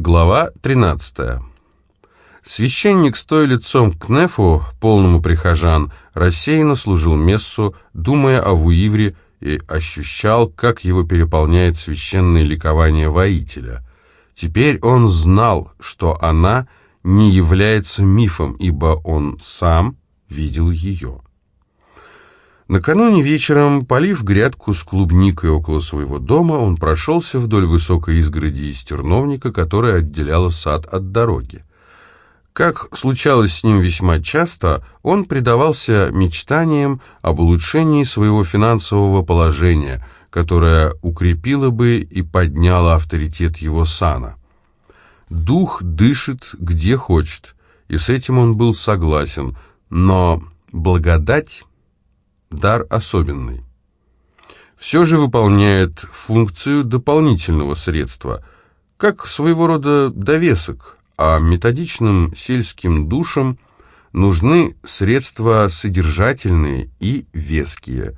Глава 13. Священник, стоя лицом к Нефу, полному прихожан, рассеянно служил мессу, думая о Вуивре, и ощущал, как его переполняет священное ликование воителя. Теперь он знал, что она не является мифом, ибо он сам видел ее. Накануне вечером, полив грядку с клубникой около своего дома, он прошелся вдоль высокой изгороди из терновника, которая отделяла сад от дороги. Как случалось с ним весьма часто, он предавался мечтаниям об улучшении своего финансового положения, которое укрепило бы и подняло авторитет его сана. Дух дышит где хочет, и с этим он был согласен, но благодать дар особенный. Все же выполняет функцию дополнительного средства, как своего рода довесок, а методичным сельским душам нужны средства содержательные и веские.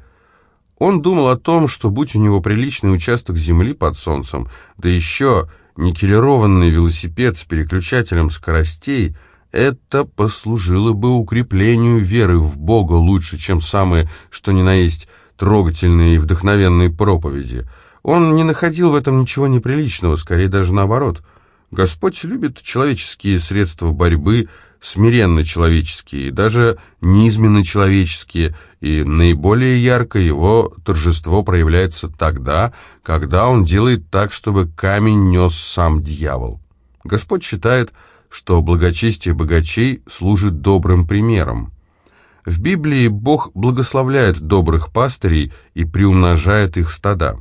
Он думал о том, что будь у него приличный участок земли под солнцем, да еще никелированный велосипед с переключателем скоростей – это послужило бы укреплению веры в Бога лучше, чем самые, что ни на есть, трогательные и вдохновенные проповеди. Он не находил в этом ничего неприличного, скорее даже наоборот. Господь любит человеческие средства борьбы, смиренно человеческие, даже низменно человеческие, и наиболее ярко его торжество проявляется тогда, когда он делает так, чтобы камень нес сам дьявол. Господь считает, что благочестие богачей служит добрым примером. В Библии Бог благословляет добрых пастырей и приумножает их стада.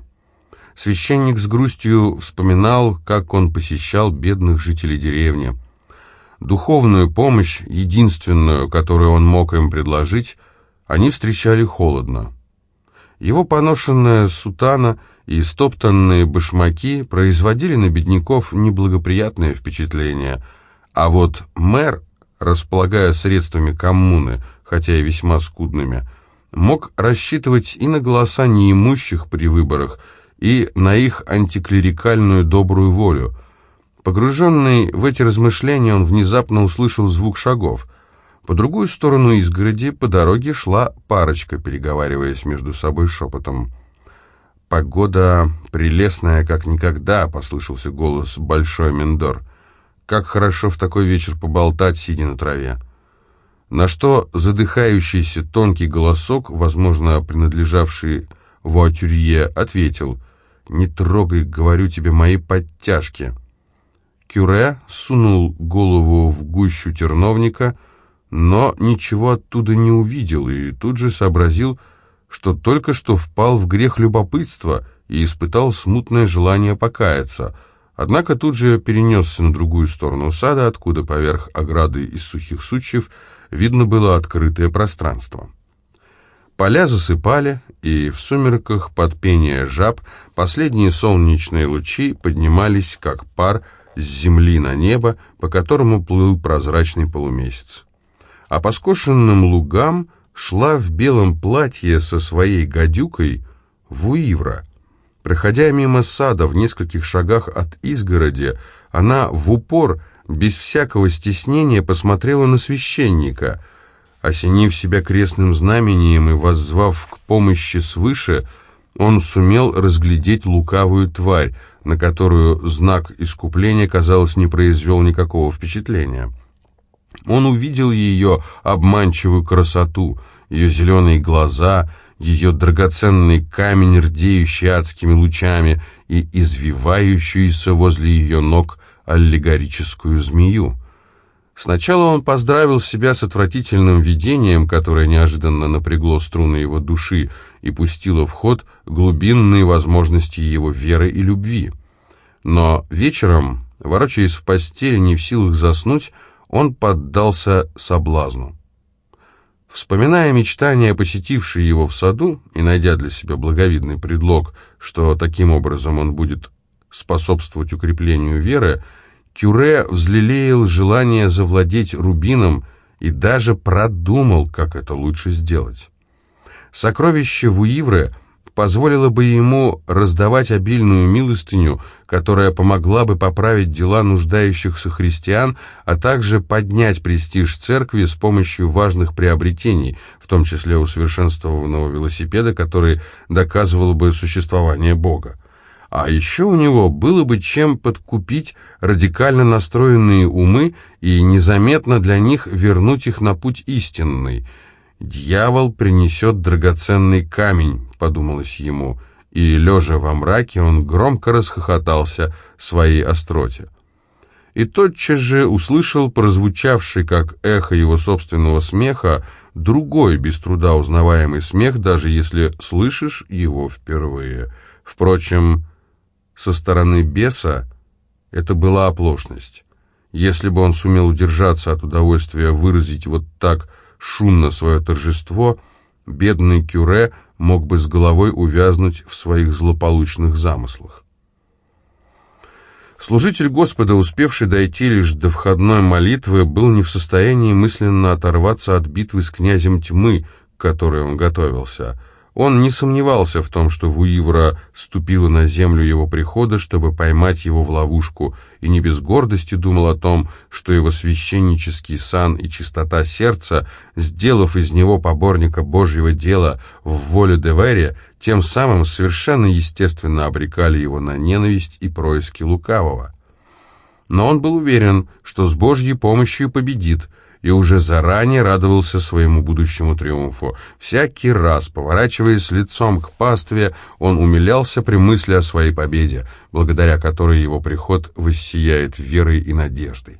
Священник с грустью вспоминал, как он посещал бедных жителей деревни. Духовную помощь, единственную, которую он мог им предложить, они встречали холодно. Его поношенная сутана и стоптанные башмаки производили на бедняков неблагоприятное впечатление – а вот мэр, располагая средствами коммуны, хотя и весьма скудными, мог рассчитывать и на голоса неимущих при выборах, и на их антиклерикальную добрую волю. Погруженный в эти размышления, он внезапно услышал звук шагов. По другую сторону изгороди по дороге шла парочка, переговариваясь между собой шепотом. «Погода прелестная, как никогда», — послышался голос Большой Мендор. Как хорошо в такой вечер поболтать, сидя на траве. На что задыхающийся тонкий голосок, возможно, принадлежавший Вуатюрье, ответил «Не трогай, говорю тебе, мои подтяжки». Кюре сунул голову в гущу терновника, но ничего оттуда не увидел и тут же сообразил, что только что впал в грех любопытства и испытал смутное желание покаяться – Однако тут же перенесся на другую сторону сада, откуда поверх ограды из сухих сучьев видно было открытое пространство. Поля засыпали, и в сумерках под пение жаб последние солнечные лучи поднимались, как пар, с земли на небо, по которому плыл прозрачный полумесяц. А по скошенным лугам шла в белом платье со своей гадюкой Вуивра — Проходя мимо сада в нескольких шагах от изгороди, она в упор, без всякого стеснения, посмотрела на священника. Осенив себя крестным знамением и воззвав к помощи свыше, он сумел разглядеть лукавую тварь, на которую знак искупления, казалось, не произвел никакого впечатления. Он увидел ее обманчивую красоту, ее зеленые глаза — ее драгоценный камень, рдеющий адскими лучами, и извивающуюся возле ее ног аллегорическую змею. Сначала он поздравил себя с отвратительным видением, которое неожиданно напрягло струны его души и пустило в ход глубинные возможности его веры и любви. Но вечером, ворочаясь в постели, не в силах заснуть, он поддался соблазну. Вспоминая мечтания, посетившие его в саду, и найдя для себя благовидный предлог, что таким образом он будет способствовать укреплению веры, Кюре взлелеял желание завладеть рубином и даже продумал, как это лучше сделать. Сокровище Вуивры позволило бы ему раздавать обильную милостыню, которая помогла бы поправить дела нуждающихся христиан, а также поднять престиж церкви с помощью важных приобретений, в том числе усовершенствованного велосипеда, который доказывал бы существование Бога. А еще у него было бы чем подкупить радикально настроенные умы и незаметно для них вернуть их на путь истинный. «Дьявол принесет драгоценный камень», — подумалось ему, и, лежа во мраке, он громко расхохотался своей остроте. И тотчас же услышал прозвучавший, как эхо его собственного смеха, другой, без труда узнаваемый смех, даже если слышишь его впервые. Впрочем, со стороны беса это была оплошность. Если бы он сумел удержаться от удовольствия выразить вот так шумно свое торжество, бедный Кюре мог бы с головой увязнуть в своих злополучных замыслах. Служитель Господа, успевший дойти лишь до входной молитвы, был не в состоянии мысленно оторваться от битвы с князем тьмы, к которой он готовился. Он не сомневался в том, что Вуивра ступила на землю его прихода, чтобы поймать его в ловушку, и не без гордости думал о том, что его священнический сан и чистота сердца, сделав из него поборника Божьего дела в воле Деверия, тем самым совершенно естественно обрекали его на ненависть и происки лукавого. Но он был уверен, что с Божьей помощью победит, и уже заранее радовался своему будущему триумфу. Всякий раз, поворачиваясь лицом к пастве, он умилялся при мысли о своей победе, благодаря которой его приход воссияет верой и надеждой.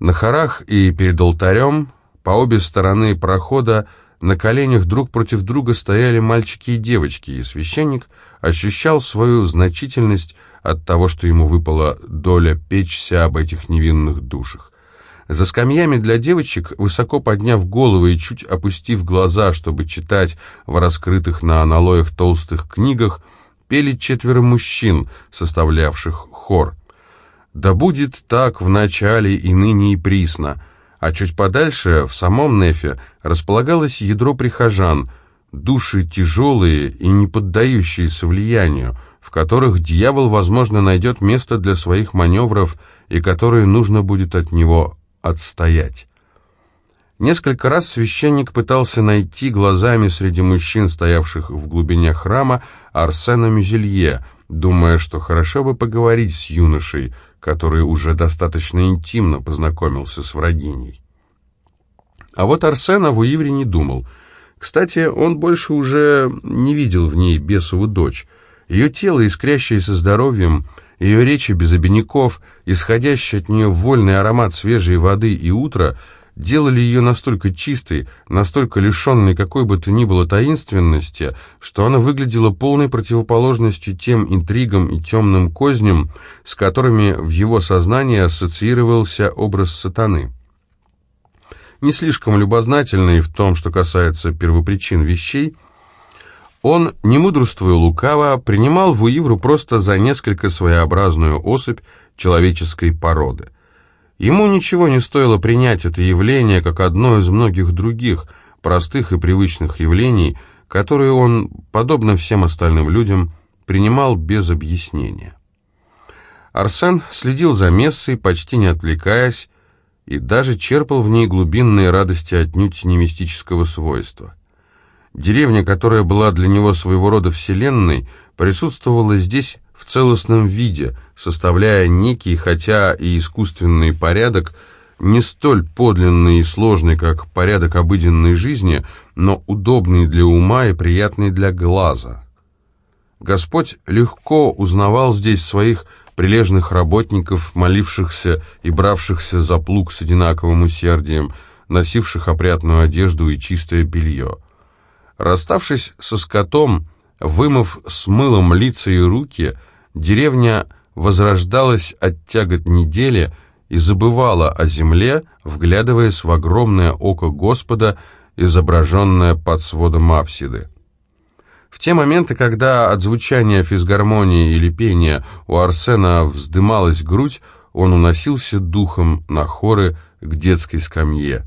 На хорах и перед алтарем, по обе стороны прохода, на коленях друг против друга стояли мальчики и девочки, и священник ощущал свою значительность от того, что ему выпала доля печься об этих невинных душах. За скамьями для девочек, высоко подняв головы и чуть опустив глаза, чтобы читать в раскрытых на аналоях толстых книгах, пели четверо мужчин, составлявших хор. «Да будет так в начале и ныне и присно», а чуть подальше, в самом Нефе, располагалось ядро прихожан, души тяжелые и не поддающиеся влиянию, в которых дьявол, возможно, найдет место для своих маневров и которые нужно будет от него отстоять. Несколько раз священник пытался найти глазами среди мужчин, стоявших в глубине храма, Арсена Мюзелье, думая, что хорошо бы поговорить с юношей, который уже достаточно интимно познакомился с врагиней. А вот Арсен о Вуивре не думал. Кстати, он больше уже не видел в ней бесову дочь. Ее тело, искрящееся здоровьем, ее речи без обиняков, исходящий от нее вольный аромат свежей воды и утра, делали ее настолько чистой, настолько лишенной какой бы то ни было таинственности, что она выглядела полной противоположностью тем интригам и темным козням, с которыми в его сознании ассоциировался образ сатаны. Не слишком любознательный в том, что касается первопричин вещей – он, не мудрствуя лукаво, принимал Вуивру просто за несколько своеобразную особь человеческой породы. Ему ничего не стоило принять это явление как одно из многих других, простых и привычных явлений, которые он, подобно всем остальным людям, принимал без объяснения. Арсен следил за мессой, почти не отвлекаясь, и даже черпал в ней глубинные радости отнюдь не мистического свойства. Деревня, которая была для него своего рода вселенной, присутствовала здесь в целостном виде, составляя некий, хотя и искусственный порядок, не столь подлинный и сложный, как порядок обыденной жизни, но удобный для ума и приятный для глаза. Господь легко узнавал здесь своих прилежных работников, молившихся и бравшихся за плуг с одинаковым усердием, носивших опрятную одежду и чистое белье. Расставшись со скотом, вымыв с мылом лица и руки, деревня возрождалась от тягот недели и забывала о земле, вглядываясь в огромное око Господа, изображенное под сводом апсиды. В те моменты, когда от звучания физгармонии или пения у Арсена вздымалась грудь, он уносился духом на хоры к детской скамье.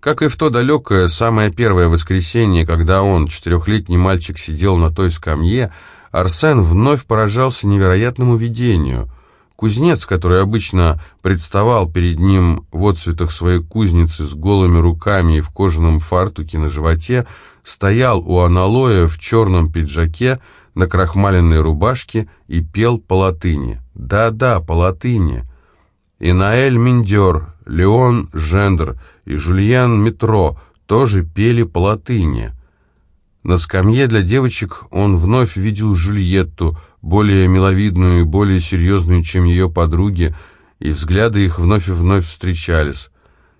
Как и в то далекое, самое первое воскресенье, когда он, четырехлетний мальчик, сидел на той скамье, Арсен вновь поражался невероятному видению. Кузнец, который обычно представал перед ним в отцветах своей кузницы с голыми руками и в кожаном фартуке на животе, стоял у аналоя в черном пиджаке, на крахмаленной рубашке и пел по латыни. Да-да, по латыни. И Наэль Миндер, Леон Жендер и Жульян Метро тоже пели по латыни. На скамье для девочек он вновь видел Жульетту, более миловидную и более серьезную, чем ее подруги, и взгляды их вновь и вновь встречались.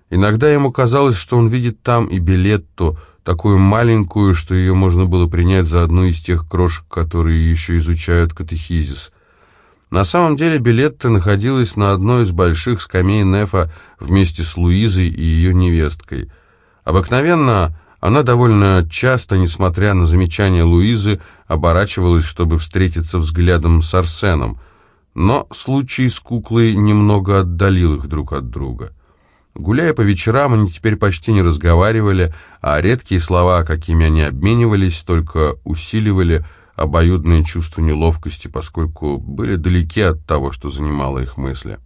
Иногда ему казалось, что он видит там и Билетту, такую маленькую, что ее можно было принять за одну из тех крошек, которые еще изучают катехизис. На самом деле Билетта находилась на одной из больших скамей Нефа вместе с Луизой и ее невесткой. Обыкновенно она довольно часто, несмотря на замечания Луизы, оборачивалась, чтобы встретиться взглядом с Арсеном, но случай с куклой немного отдалил их друг от друга. Гуляя по вечерам, они теперь почти не разговаривали, а редкие слова, какими они обменивались, только усиливали обоюдное чувство неловкости, поскольку были далеки от того, что занимало их мысли.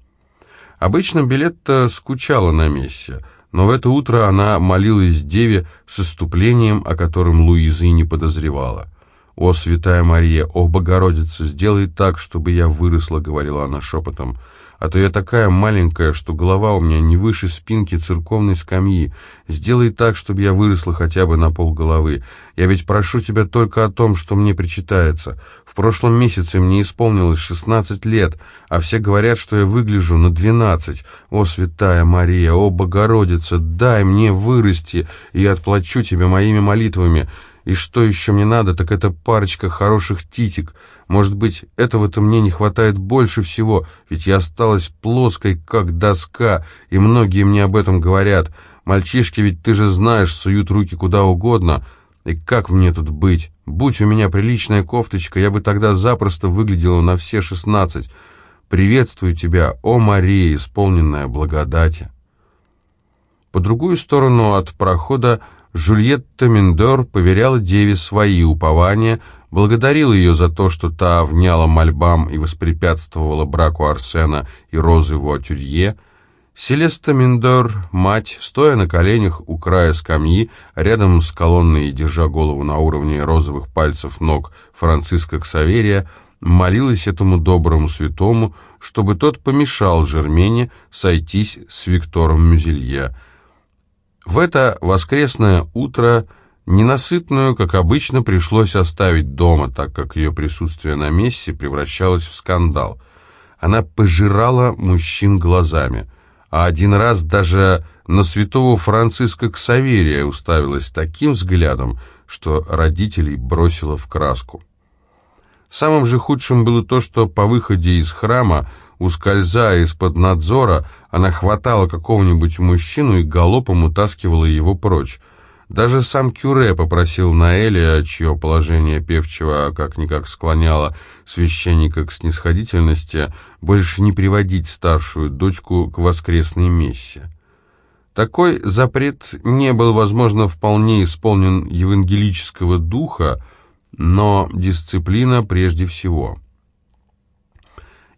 Обычно Билетта скучала на мессе, но в это утро она молилась Деве с иступлением, о котором Луиза и не подозревала. «О, святая Мария, о, Богородица, сделай так, чтобы я выросла», — говорила она шепотом, — а то я такая маленькая, что голова у меня не выше спинки церковной скамьи. Сделай так, чтобы я выросла хотя бы на полголовы. Я ведь прошу тебя только о том, что мне причитается. В прошлом месяце мне исполнилось шестнадцать лет, а все говорят, что я выгляжу на двенадцать. О, святая Мария, о, Богородица, дай мне вырасти, и я отплачу тебе моими молитвами. И что еще мне надо, так это парочка хороших титик. Может быть, этого-то мне не хватает больше всего, ведь я осталась плоской, как доска, и многие мне об этом говорят. Мальчишки, ведь ты же знаешь, суют руки куда угодно. И как мне тут быть? Будь у меня приличная кофточка, я бы тогда запросто выглядела на все шестнадцать. Приветствую тебя, о Мария, исполненная благодати. По другую сторону от прохода Жюльетта Миндор поверяла деве свои упования, благодарила ее за то, что та вняла мольбам и воспрепятствовала браку Арсена и Розы Вуатюрье. Селеста Миндор, мать, стоя на коленях у края скамьи, рядом с колонной и держа голову на уровне розовых пальцев ног Франциска Ксаверия, молилась этому доброму святому, чтобы тот помешал Жермене сойтись с Виктором Мюзелье, в это воскресное утро ненасытную, как обычно, пришлось оставить дома, так как ее присутствие на мессе превращалось в скандал. Она пожирала мужчин глазами, а один раз даже на святого Франциска Ксаверия уставилась таким взглядом, что родителей бросила в краску. Самым же худшим было то, что по выходе из храма Ускользая из-под надзора, она хватала какого-нибудь мужчину и галопом утаскивала его прочь. Даже сам Кюре попросил Наэля, чье положение певчего как-никак склоняло священника к снисходительности, больше не приводить старшую дочку к воскресной мессе. Такой запрет не был, возможно, вполне исполнен евангелического духа, но дисциплина прежде всего –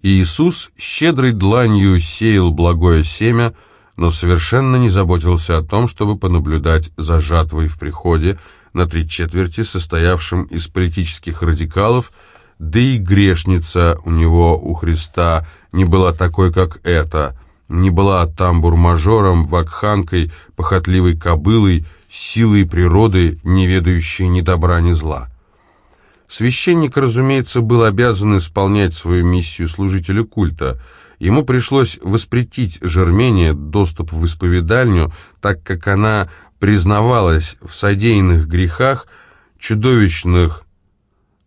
Иисус щедрой дланью сеял благое семя, но совершенно не заботился о том, чтобы понаблюдать за жатвой в приходе на три четверти, состоявшем из политических радикалов, да и грешница у него, у Христа, не была такой, как эта, не была тамбур-мажором, вакханкой, похотливой кобылой, силой природы, не ведающей ни добра, ни зла. Священник, разумеется, был обязан исполнять свою миссию служителя культа. Ему пришлось воспретить Жермене доступ в исповедальню, так как она признавалась в содеянных грехах, чудовищных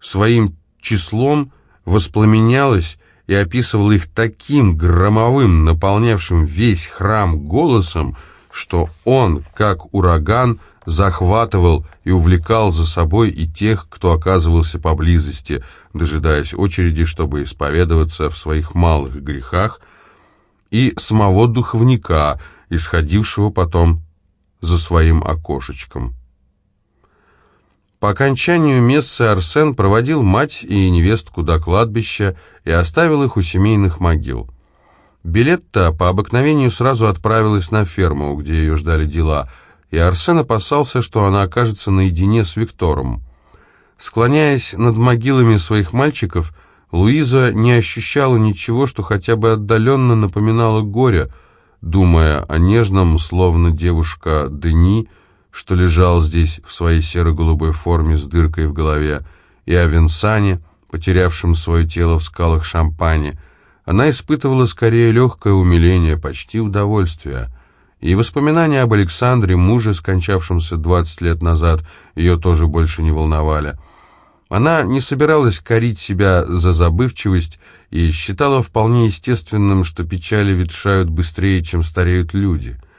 своим числом, воспламенялась и описывала их таким громовым, наполнявшим весь храм голосом, что он, как ураган, захватывал и увлекал за собой и тех, кто оказывался поблизости, дожидаясь очереди, чтобы исповедоваться в своих малых грехах, и самого духовника, исходившего потом за своим окошечком. По окончанию мессы Арсен проводил мать и невестку до кладбища и оставил их у семейных могил. Билетта по обыкновению сразу отправилась на ферму, где ее ждали дела, и Арсен опасался, что она окажется наедине с Виктором. Склоняясь над могилами своих мальчиков, Луиза не ощущала ничего, что хотя бы отдаленно напоминало горе, думая о нежном, словно девушка Дени, что лежал здесь в своей серо-голубой форме с дыркой в голове, и о Винсане, потерявшем свое тело в скалах Шампани, она испытывала скорее легкое умиление, почти удовольствие. И воспоминания об Александре, муже, скончавшемся 20 лет назад, ее тоже больше не волновали. Она не собиралась корить себя за забывчивость и считала вполне естественным, что печали ветшают быстрее, чем стареют люди —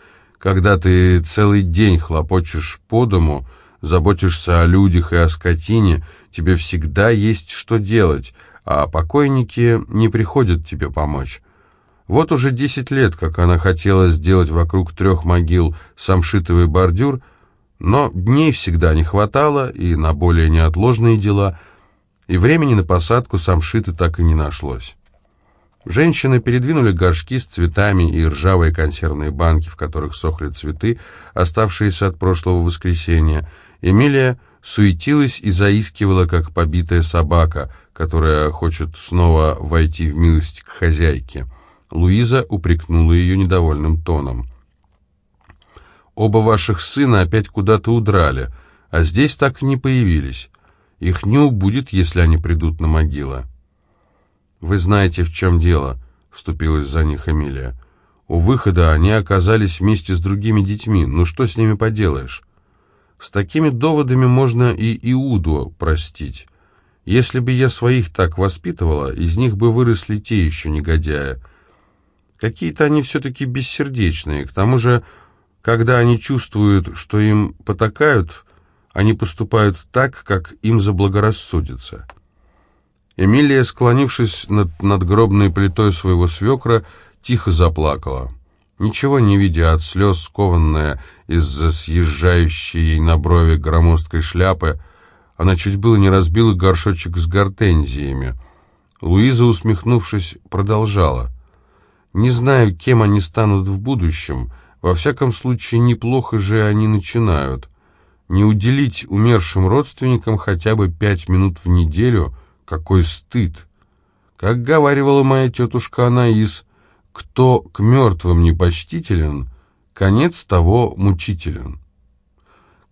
когда ты целый день хлопочешь по дому, заботишься о людях и о скотине, тебе всегда есть что делать, а покойники не приходят тебе помочь. Вот уже десять лет, как она хотела сделать вокруг трех могил самшитовый бордюр, но дней всегда не хватало и на более неотложные дела, и времени на посадку самшиты так и не нашлось. Женщины передвинули горшки с цветами и ржавые консервные банки, в которых сохли цветы, оставшиеся от прошлого воскресенья. Эмилия суетилась и заискивала, как побитая собака, которая хочет снова войти в милость к хозяйке. Луиза упрекнула ее недовольным тоном. «Оба ваших сына опять куда-то удрали, а здесь так и не появились. Их не убудет, если они придут на могилы». «Вы знаете, в чем дело», — вступилась за них Эмилия. «У выхода они оказались вместе с другими детьми. Ну что с ними поделаешь? С такими доводами можно и Иуду простить. Если бы я своих так воспитывала, из них бы выросли те еще негодяи. Какие-то они все-таки бессердечные. К тому же, когда они чувствуют, что им потакают, они поступают так, как им заблагорассудится». Эмилия, склонившись над надгробной плитой своего свекра, тихо заплакала. Ничего не видя от слез, скованная из-за съезжающей ей на брови громоздкой шляпы, она чуть было не разбила горшочек с гортензиями. Луиза, усмехнувшись, продолжала. «Не знаю, кем они станут в будущем. Во всяком случае, неплохо же они начинают. Не уделить умершим родственникам хотя бы пять минут в неделю — какой стыд! Как говаривала моя тетушка Анаис, кто к мертвым непочтителен, конец того мучителен.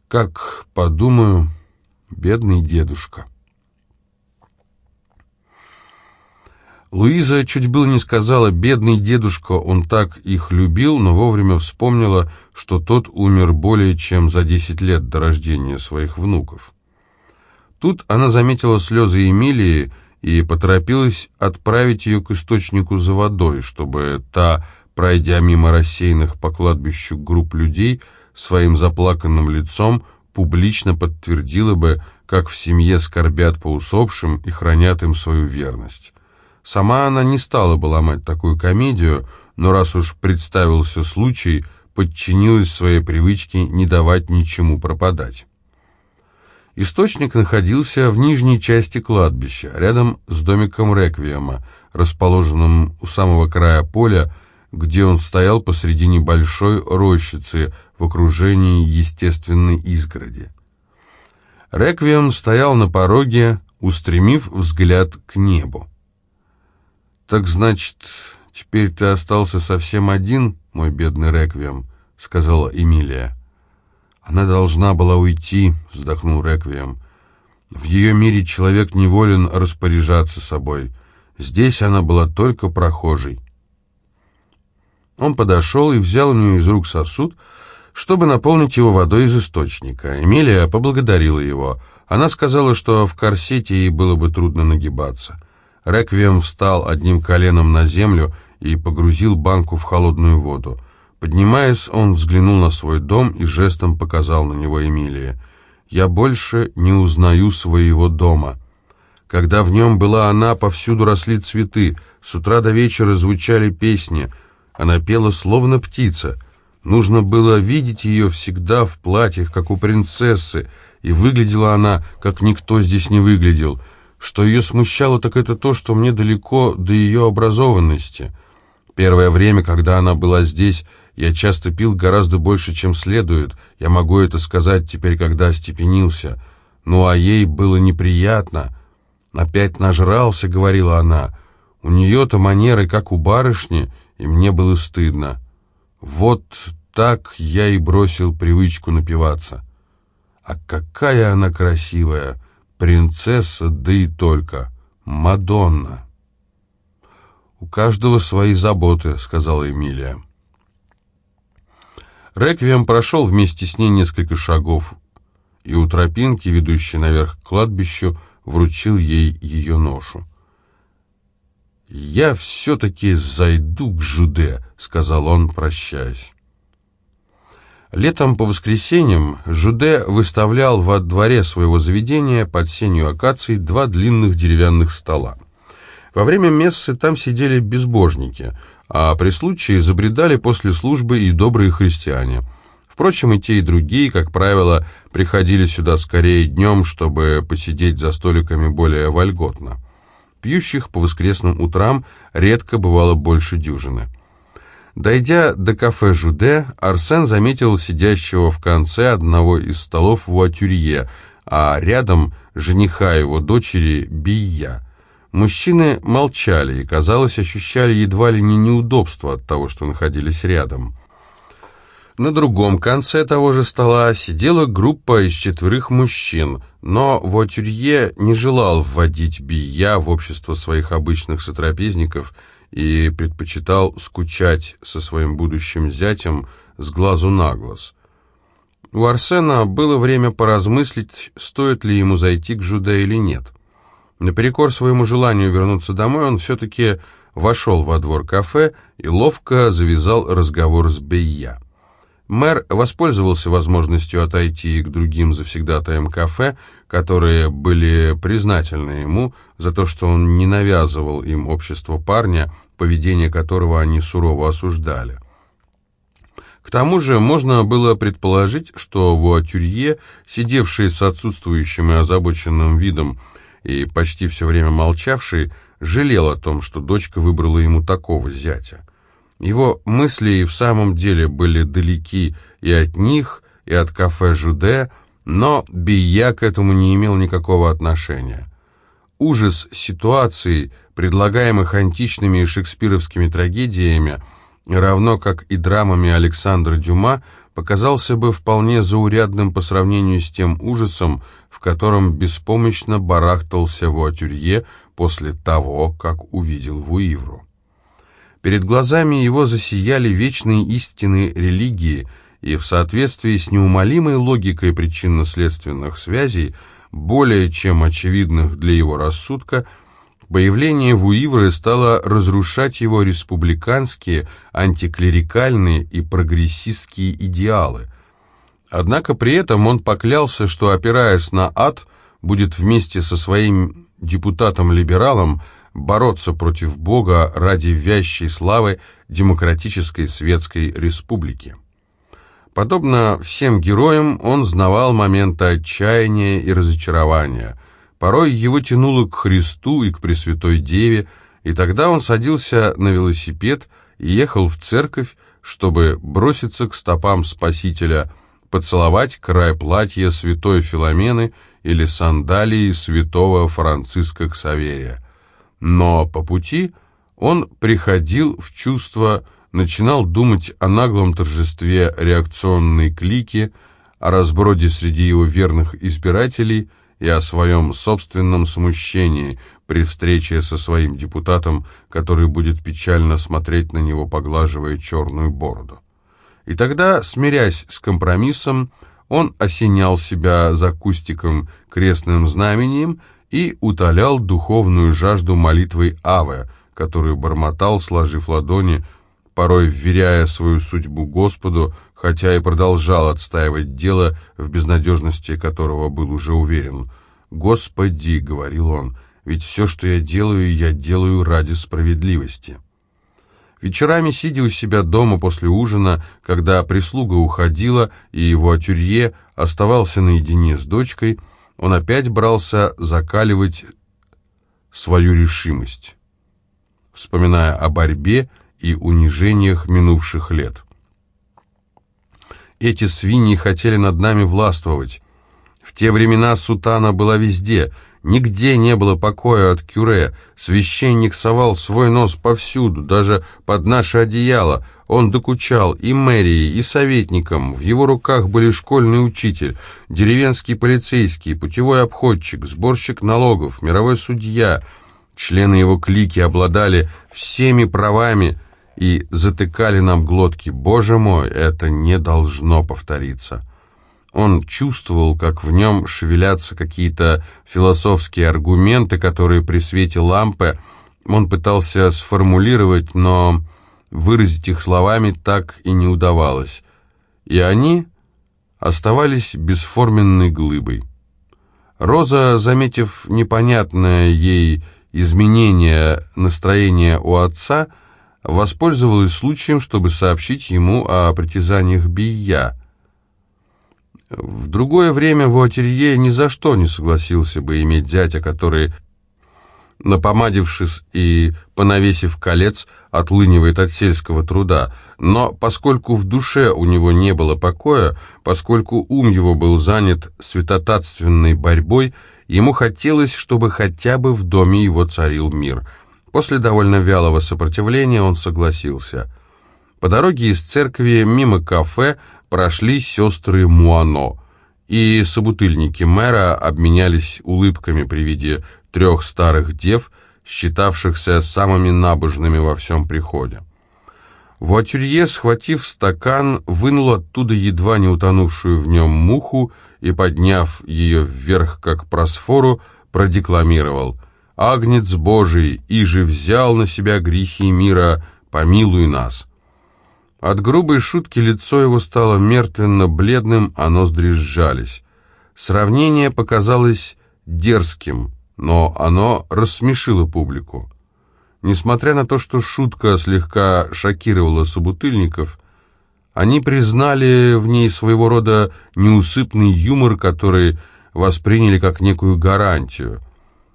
Как подумаю, бедный дедушка. Луиза чуть было не сказала «бедный дедушка, он так их любил», но вовремя вспомнила, что тот умер более чем за десять лет до рождения своих внуков. Тут она заметила слезы Эмилии и поторопилась отправить ее к источнику за водой, чтобы та, пройдя мимо рассеянных по кладбищу групп людей, своим заплаканным лицом публично подтвердила бы, как в семье скорбят по усопшим и хранят им свою верность. Сама она не стала бы ломать такую комедию, но раз уж представился случай, подчинилась своей привычке не давать ничему пропадать. Источник находился в нижней части кладбища, рядом с домиком Реквиема, расположенным у самого края поля, где он стоял посреди небольшой рощицы в окружении естественной изгороди. Реквием стоял на пороге, устремив взгляд к небу. «Так значит, теперь ты остался совсем один, мой бедный Реквием», — сказала Эмилия. «Она должна была уйти», — вздохнул Реквием. «В ее мире человек неволен распоряжаться собой. Здесь она была только прохожей». Он подошел и взял у нее из рук сосуд, чтобы наполнить его водой из источника. Эмилия поблагодарила его. Она сказала, что в корсете ей было бы трудно нагибаться. Реквием встал одним коленом на землю и погрузил банку в холодную воду. Поднимаясь, он взглянул на свой дом и жестом показал на него Эмилия. «Я больше не узнаю своего дома. Когда в нем была она, повсюду росли цветы, с утра до вечера звучали песни. Она пела, словно птица. Нужно было видеть ее всегда в платьях, как у принцессы, и выглядела она, как никто здесь не выглядел. Что ее смущало, так это то, что мне далеко до ее образованности. Первое время, когда она была здесь, я часто пил гораздо больше, чем следует. Я могу это сказать теперь, когда остепенился. Ну, а ей было неприятно. «Опять нажрался», — говорила она. «У нее-то манеры, как у барышни, и мне было стыдно». Вот так я и бросил привычку напиваться. А какая она красивая, принцесса, да и только, Мадонна. «У каждого свои заботы», — сказала Эмилия. Реквием прошел вместе с ней несколько шагов, и у тропинки, ведущей наверх к кладбищу, вручил ей ее ношу. «Я все-таки зайду к Жуде», — сказал он, прощаясь. Летом по воскресеньям Жуде выставлял во дворе своего заведения под сенью акаций два длинных деревянных стола. Во время мессы там сидели безбожники, а при случае забредали после службы и добрые христиане. Впрочем, и те, и другие, как правило, приходили сюда скорее днем, чтобы посидеть за столиками более вольготно. Пьющих по воскресным утрам редко бывало больше дюжины. Дойдя до кафе «Жуде», Арсен заметил сидящего в конце одного из столов Вуатюрье, а рядом жениха его дочери Бия. Мужчины молчали и, казалось, ощущали едва ли не неудобство от того, что находились рядом. На другом конце того же стола сидела группа из четверых мужчин, но Вотюрье не желал вводить Бия в общество своих обычных сотрапезников и предпочитал скучать со своим будущим зятем с глазу на глаз. У Арсена было время поразмыслить, стоит ли ему зайти к Жуде или нет. Наперекор своему желанию вернуться домой, он все-таки вошел во двор кафе и ловко завязал разговор с Бейя. Мэр воспользовался возможностью отойти к другим завсегдатаям кафе, которые были признательны ему за то, что он не навязывал им общество парня, поведение которого они сурово осуждали. К тому же можно было предположить, что Вуатюрье, сидевший с отсутствующим и озабоченным видом и почти все время молчавший, жалел о том, что дочка выбрала ему такого зятя. Его мысли и в самом деле были далеки и от них, и от кафе «Жуде», но Бия к этому не имел никакого отношения. Ужас ситуации, предлагаемых античными и шекспировскими трагедиями, равно как и драмами Александра Дюма, показался бы вполне заурядным по сравнению с тем ужасом, в котором беспомощно барахтался Вуатюрье после того, как увидел Вуивру. Перед глазами его засияли вечные истины религии, и в соответствии с неумолимой логикой причинно-следственных связей, более чем очевидных для его рассудка, появление Вуивры стало разрушать его республиканские, антиклерикальные и прогрессистские идеалы. Однако при этом он поклялся, что, опираясь на ад, будет вместе со своим депутатом-либералом бороться против Бога ради вящей славы демократической светской республики. Подобно всем героям, он знавал моменты отчаяния и разочарования. Порой его тянуло к Христу и к Пресвятой Деве, и тогда он садился на велосипед и ехал в церковь, чтобы броситься к стопам Спасителя, поцеловать край платья святой Филомены или сандалии святого Франциска Ксаверия. Но по пути он приходил в чувство, начинал думать о наглом торжестве реакционной клики, о разброде среди его верных избирателей и о своем собственном смущении при встрече со своим депутатом, который будет печально смотреть на него, поглаживая черную бороду. И тогда, смирясь с компромиссом, он осенял себя за кустиком крестным знамением и утолял духовную жажду молитвой Аве, которую бормотал, сложив ладони, порой вверяя свою судьбу Господу, хотя и продолжал отстаивать дело, в безнадежности которого был уже уверен. «Господи», — говорил он, — «ведь все, что я делаю, я делаю ради справедливости». Вечерами, сидя у себя дома после ужина, когда прислуга уходила и его атюрье оставался наедине с дочкой, он опять брался закаливать свою решимость, вспоминая о борьбе и унижениях минувших лет. Эти свиньи хотели над нами властвовать. В те времена сутана была везде — Нигде не было покоя от кюре. Священник совал свой нос повсюду, даже под наше одеяло. Он докучал и мэрии, и советникам. В его руках были школьный учитель, деревенский полицейский, путевой обходчик, сборщик налогов, мировой судья. Члены его клики обладали всеми правами и затыкали нам глотки. Боже мой, это не должно повториться. Он чувствовал, как в нем шевелятся какие-то философские аргументы, которые при свете лампы он пытался сформулировать, но выразить их словами так и не удавалось. И они оставались бесформенной глыбой. Роза, заметив непонятное ей изменение настроения у отца, воспользовалась случаем, чтобы сообщить ему о притязаниях Бия. В другое время Вуатерье ни за что не согласился бы иметь зятя, который, напомадившись и понавесив колец, отлынивает от сельского труда. Но поскольку в душе у него не было покоя, поскольку ум его был занят святотатственной борьбой, ему хотелось, чтобы хотя бы в доме его царил мир. После довольно вялого сопротивления он согласился. По дороге из церкви мимо кафе прошли сестры Муано, и собутыльники мэра обменялись улыбками при виде трех старых дев, считавшихся самыми набожными во всем приходе. Вуатюрье, схватив стакан, вынул оттуда едва не утонувшую в нем муху и, подняв ее вверх, как просфору, продекламировал «Агнец Божий, и же взял на себя грехи мира, помилуй нас». От грубой шутки лицо его стало мертвенно-бледным, а ноздри сжались. Сравнение показалось дерзким, но оно рассмешило публику. Несмотря на то, что шутка слегка шокировала собутыльников, они признали в ней своего рода неусыпный юмор, который восприняли как некую гарантию.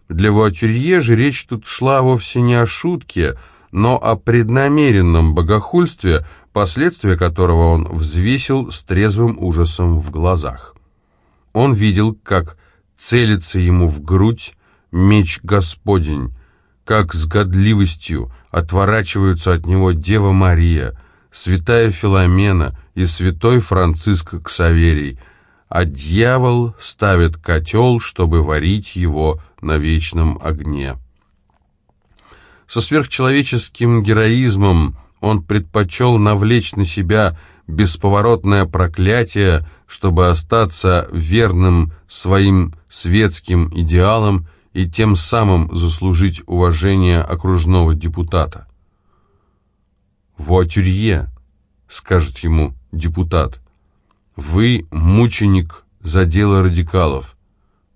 Для Вуатюрье же речь тут шла вовсе не о шутке, но о преднамеренном богохульстве, последствия которого он взвесил с трезвым ужасом в глазах. Он видел, как целится ему в грудь меч Господень, как с годливостью отворачиваются от него Дева Мария, святая Филомена и святой Франциск Ксаверий, а дьявол ставит котел, чтобы варить его на вечном огне. Со сверхчеловеческим героизмом он предпочел навлечь на себя бесповоротное проклятие, чтобы остаться верным своим светским идеалам и тем самым заслужить уважение окружного депутата. «Вуатюрье», — скажет ему депутат, — «вы мученик за дело радикалов,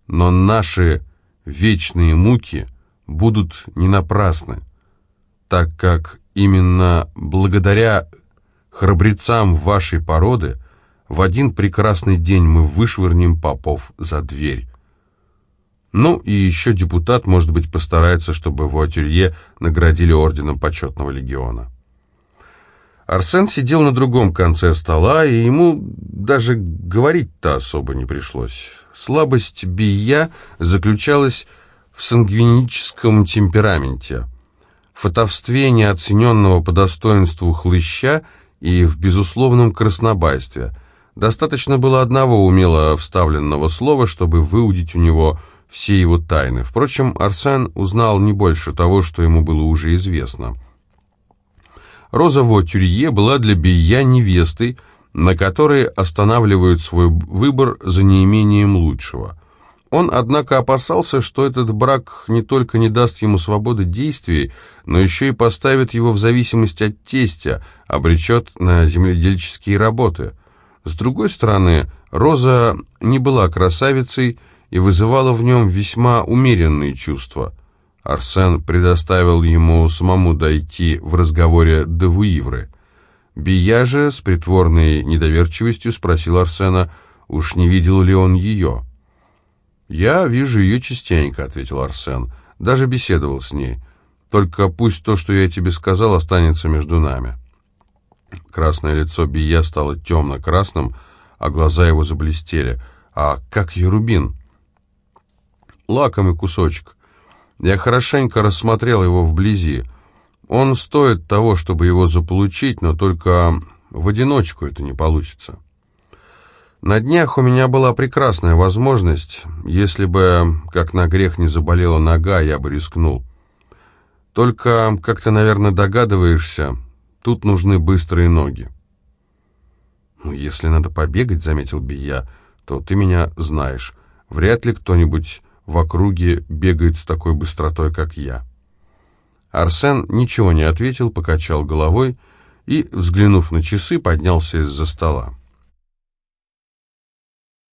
но наши вечные муки будут не напрасны, так как Именно благодаря храбрецам вашей породы в один прекрасный день мы вышвырнем попов за дверь. Ну и еще депутат, может быть, постарается, чтобы Вуатюрье наградили орденом почетного легиона. Арсен сидел на другом конце стола, и ему даже говорить-то особо не пришлось. Слабость Бия заключалась в сангвиническом темпераменте – фотовстве неоцененного по достоинству хлыща и в безусловном краснобайстве. Достаточно было одного умело вставленного слова, чтобы выудить у него все его тайны. Впрочем, Арсен узнал не больше того, что ему было уже известно. Роза Тюрье была для Бия невестой, на которой останавливают свой выбор за неимением лучшего. Он, однако, опасался, что этот брак не только не даст ему свободы действий, но еще и поставит его в зависимость от тестя, обречет на земледельческие работы. С другой стороны, Роза не была красавицей и вызывала в нем весьма умеренные чувства. Арсен предоставил ему самому дойти в разговоре до Вуивры. Бия же с притворной недоверчивостью спросил Арсена, уж не видел ли он ее. «Я вижу ее частенько», — ответил Арсен. «Даже беседовал с ней. Только пусть то, что я тебе сказал, останется между нами». Красное лицо Бия стало темно-красным, а глаза его заблестели. «А как Ерубин?» «Лакомый кусочек. Я хорошенько рассмотрел его вблизи. Он стоит того, чтобы его заполучить, но только в одиночку это не получится. На днях у меня была прекрасная возможность. Если бы, как на грех, не заболела нога, я бы рискнул. Только, как ты, наверное, догадываешься, тут нужны быстрые ноги. «Ну, если надо побегать, — заметил Бия, — то ты меня знаешь. Вряд ли кто-нибудь в округе бегает с такой быстротой, как я». Арсен ничего не ответил, покачал головой и, взглянув на часы, поднялся из-за стола.